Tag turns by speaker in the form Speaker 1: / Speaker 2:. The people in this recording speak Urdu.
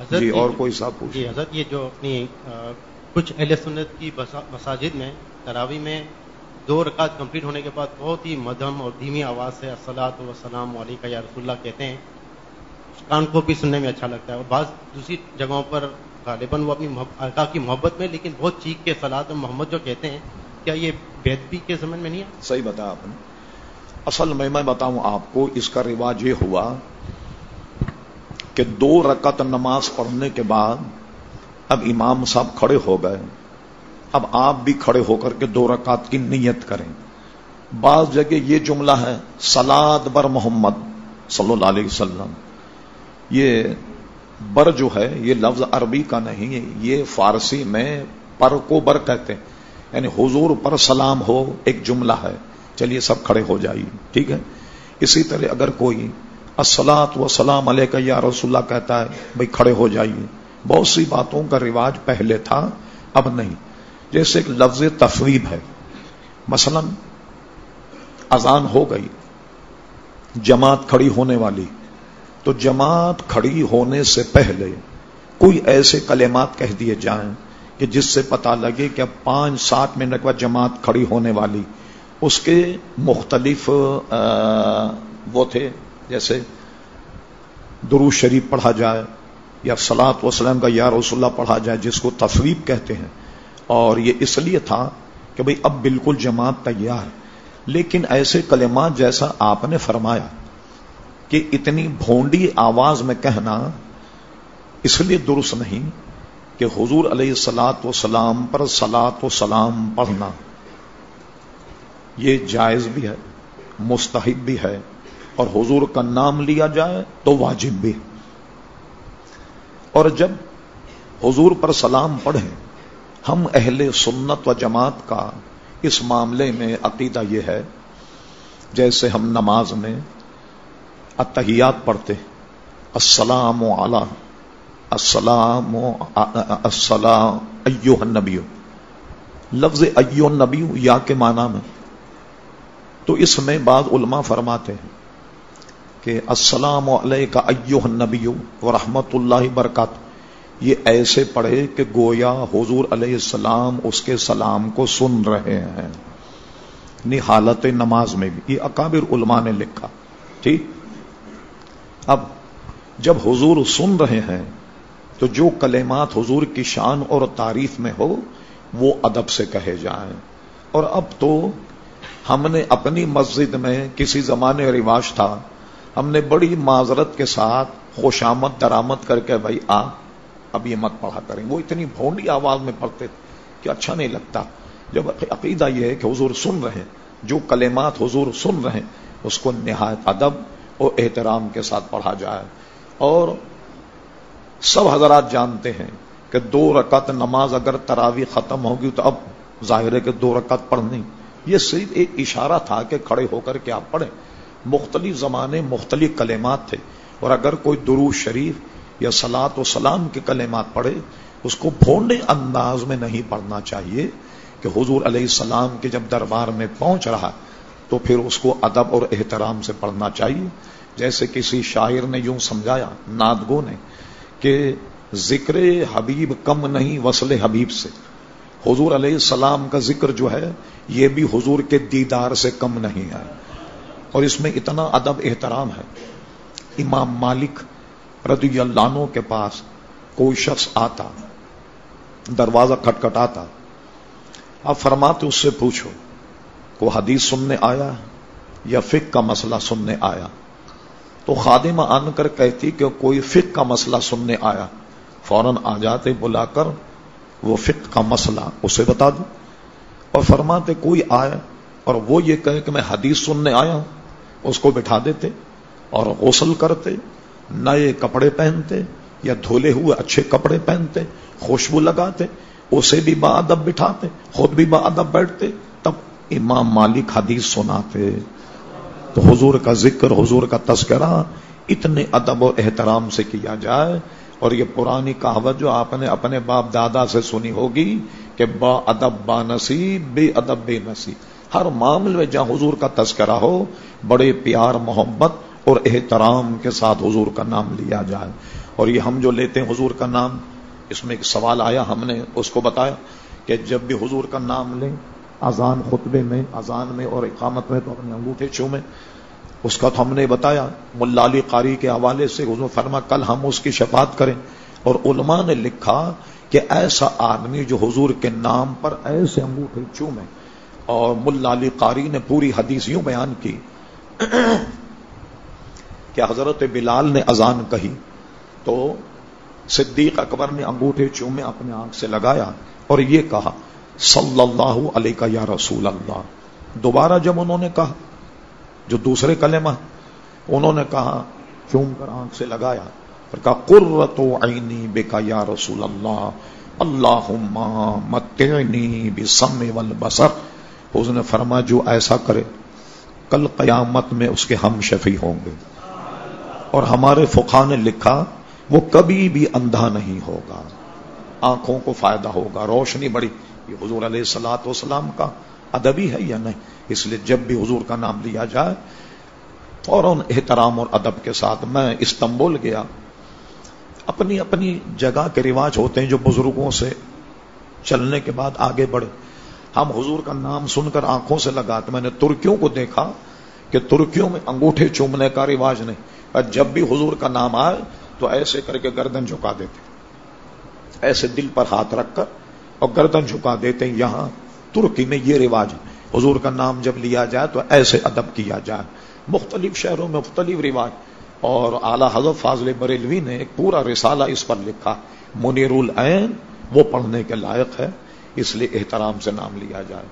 Speaker 1: حضرت
Speaker 2: جی اور کوئی صاحب پوچھ۔
Speaker 1: جی حضرت یہ جو اپنی کچھ اہل سنت کی مساجد میں تراوی میں دو رکعت کمپلیٹ ہونے کے بعد بہت ہی مدھم اور دھیمی آواز سے السلاۃ وسلام علیکہ یا رسول اللہ کہتے ہیں کان کو بھی سننے میں اچھا لگتا ہے۔ اور بعض دوسری جگہوں پر غالباً وہ اپنی آقا کی محبت میں لیکن بہت چیخ کے سلاد محمد جو کہتے ہیں کیا یہ بیدبی کے زمن میں نہیں ہے
Speaker 2: صحیح بتایا آپ نے۔ اصل میں میں بتاؤں آپ کو اس کا رواج یہ ہوا کہ دو رکعت نماز پڑھنے کے بعد اب امام صاحب کھڑے ہو گئے۔ اب آپ بھی کھڑے ہو کر کے دو رکعت کی نیت کریں۔ بعض جگہ یہ جملہ ہے سلاد بر محمد صلی اللہ علیہ وسلم۔ یہ بر جو ہے، یہ لفظ عربی کا نہیں ہے یہ فارسی میں پر کو بر کہتے ہیں۔ یعنی حضور پر سلام ہو ایک جملہ ہے۔ چلیے، سب کھڑے ہو جائیے، ٹھیک ہے؟ اسی طرح اگر کوئی السلاط و سلام علیہ یا رسول اللہ کہتا ہے بھائی کھڑے ہو جائیے بہت سی باتوں کا رواج پہلے تھا، اب نہیں۔ جیسے ایک لفظ تفریب ہے۔ مثلا، اذان ہو گئی، جماعت کھڑی ہونے والی۔ تو جماعت کھڑی ہونے سے پہلے کوئی ایسے کلمات کہہ دیے جائیں کہ جس سے پتا لگے کہ اب پانچ، سات منٹ بعد جماعت کھڑی ہونے والی۔ اس کے مختلف وہ تھے۔ جیسے درو شریف پڑھا جائے یا سلاط وسلم کا یا رسول اللہ پڑھا جائے، جس کو تفریب کہتے ہیں۔ اور یہ اس لیے تھا کہ بھئی اب بالکل جماعت تیار لیکن ایسے کلمات جیسا آپ نے فرمایا کہ اتنی بھونڈی آواز میں کہنا اس لیے درست نہیں کہ حضور علیہ السلاط و سلام پر سلاط و سلام پڑھنا یہ جائز بھی ہے، مستحب بھی ہے۔ اور حضور کا نام لیا جائے تو واجب بھی۔ اور جب حضور پر سلام پڑھیں، ہم اہل سنت و جماعت کا اس معاملے میں عقیدہ یہ ہے، جیسے ہم نماز میں اتحیات پڑھتے السلام علی، السلام السلام ایوہ النبی۔ لفظ ایوہ النبی یا کے معنی میں۔ تو اس میں بعض علماء فرماتے ہیں کہ السلام علیکہ ایوہ النبی و رحمت اللہ برکات یہ ایسے پڑھے کہ گویا حضور علیہ السلام اس کے سلام کو سن رہے ہیں۔ نی حالت نماز میں بھی۔ یہ اکابر علماء نے لکھا۔ ٹھیک اب جب حضور سن رہے ہیں تو جو کلمات حضور کی شان اور تعریف میں ہو، وہ ادب سے کہے جائیں۔ اور اب تو ہم نے اپنی مسجد میں کسی زمانے رواج تھا ہم نے بڑی معذرت کے ساتھ خوشامد درامد کر کے بھائی آ، اب یہ مت پڑھا کریں۔ وہ اتنی بھونڈی آواز میں پڑھتے کہ اچھا نہیں لگتا۔ جب عقیدہ یہ ہے کہ حضور سن رہے ہیں، جو کلمات حضور سن رہے ہیں، اس کو نہایت ادب اور احترام کے ساتھ پڑھا جائے۔ اور سب حضرات جانتے ہیں کہ دو رکعت نماز اگر تراوی ختم ہوگی تو اب ظاہر ہے کہ دو رکعت پڑھنی۔ یہ صرف ایک اشارہ تھا کہ کھڑے ہو کر کے آپ پڑھیں۔ مختلف زمانے مختلف کلمات تھے اور اگر کوئی درو شریف یا سلاد و سلام کے کلمات پڑھے، اس کو بھونڈے انداز میں نہیں پڑھنا چاہیے کہ حضور علیہ السلام کے جب دربار میں پہنچ رہا تو پھر اس کو ادب اور احترام سے پڑھنا چاہیے۔ جیسے کسی شاعر نے یوں سمجھایا، نادگو نے، کہ ذکر حبیب کم نہیں وصل حبیب سے۔ حضور علیہ السلام کا ذکر جو ہے، یہ بھی حضور کے دیدار سے کم نہیں ہے۔ اور اس میں اتنا ادب احترام ہے۔ امام مالک رضی اللہ عنہ کے پاس کوئی شخص آتا، دروازہ کھٹکھٹاتا، آپ فرماتے اس سے پوچھو کو حدیث سننے آیا یا فک کا مسئلہ سننے آیا؟ تو خادمہ آن کر کہتی کہ کوئی فک کا مسئلہ سننے آیا، فوراً آ جاتے بلا کر وہ فک کا مسئلہ اسے بتا دو۔ اور فرماتے کوئی آئے اور وہ یہ کہے کہ میں حدیث سننے آیا ہوں۔ اس کو بٹھا دیتے اور غسل کرتے، نئے کپڑے پہنتے یا دھولے ہوئے اچھے کپڑے پہنتے، خوشبو لگاتے، اسے بھی با ادب بٹھاتے، خود بھی با ادب بیٹھتے، تب امام مالک حدیث سناتے۔ تو حضور کا ذکر، حضور کا تذکرہ اتنے ادب و احترام سے کیا جائے اور یہ پرانی کہاوت جو آپ نے اپنے باپ دادا سے سنی ہوگی کہ با ادب با نصیب، بے ادب بے نصیب۔ ہر معاملے میں جہاں حضور کا تذکرہ ہو، بڑے پیار، محبت اور احترام کے ساتھ حضور کا نام لیا جائے۔ اور یہ ہم جو لیتے ہیں حضور کا نام، اس میں ایک سوال آیا، ہم نے اس کو بتایا کہ جب بھی حضور کا نام لیں، اذان خطبے میں، اذان میں اور اقامت میں تو اپنے انگوٹھے چومیں۔ اس کا تو ہم نے بتایا ملالی قاری کے حوالے سے حضور فرما، کل ہم اس کی شفاعت کریں۔ اور علماء نے لکھا کہ ایسا آدمی جو حضور کے نام پر ایسے انگوٹھے چومے اور ملا علی قاری نے پوری حدیث یوں بیان کی کہ حضرت بلال نے اذان کہی تو صدیق اکبر نے انگوٹھے چومے اپنے آنکھ سے لگایا اور یہ کہا صلی اللہ علیہ کا یا رسول اللہ. دوبارہ جب انہوں نے کہا، جو دوسرے کلمہ، انہوں نے کہا، چوم کر آنکھ سے لگایا اور کہا، قرۃ عینی بے کا یا رسول اللہ اللہ متعنی بسم والبصر. اس نے فرما جو ایسا کرے، کل قیامت میں اس کے ہم شفیع ہوں گے۔ اور ہمارے فقہ نے لکھا، وہ کبھی بھی اندھا نہیں ہوگا۔ آنکھوں کو فائدہ ہوگا۔ روشنی بڑی۔ یہ حضور علیہ السلاط وسلام کا ادبی ہے یا نہیں؟ اس لیے جب بھی حضور کا نام لیا جائے، فوراً احترام اور ادب کے ساتھ میں استنبول گیا۔ اپنی اپنی جگہ کے رواج ہوتے ہیں جو بزرگوں سے چلنے کے بعد آگے بڑھے۔ ہم حضور کا نام سن کر آنکھوں سے لگاتے میں نے ترکیوں کو دیکھا کہ ترکیوں میں انگوٹھے چومنے کا رواج نہیں۔ اور جب بھی حضور کا نام آئے تو ایسے کر کے گردن جھکا دیتے۔ ایسے دل پر ہاتھ رکھ کر اور گردن جھکا دیتے یہاں ترکی میں یہ رواج حضور کا نام جب لیا جائے تو ایسے ادب کیا جائے۔ مختلف شہروں میں مختلف رواج۔ اور اعلی حضرت فاضل بریلوی نے ایک پورا رسالہ اس پر لکھا۔ منیر العین وہ پڑھنے کے لائق ہے۔ اس لیے احترام سے نام لیا جائے۔